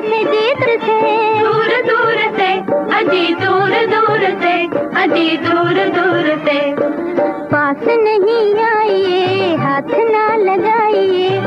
से जीत से। दूर दूर से अजी दूर दूर से अजी दूर दूर से। पास नहीं आइए हाथ ना लगाइए।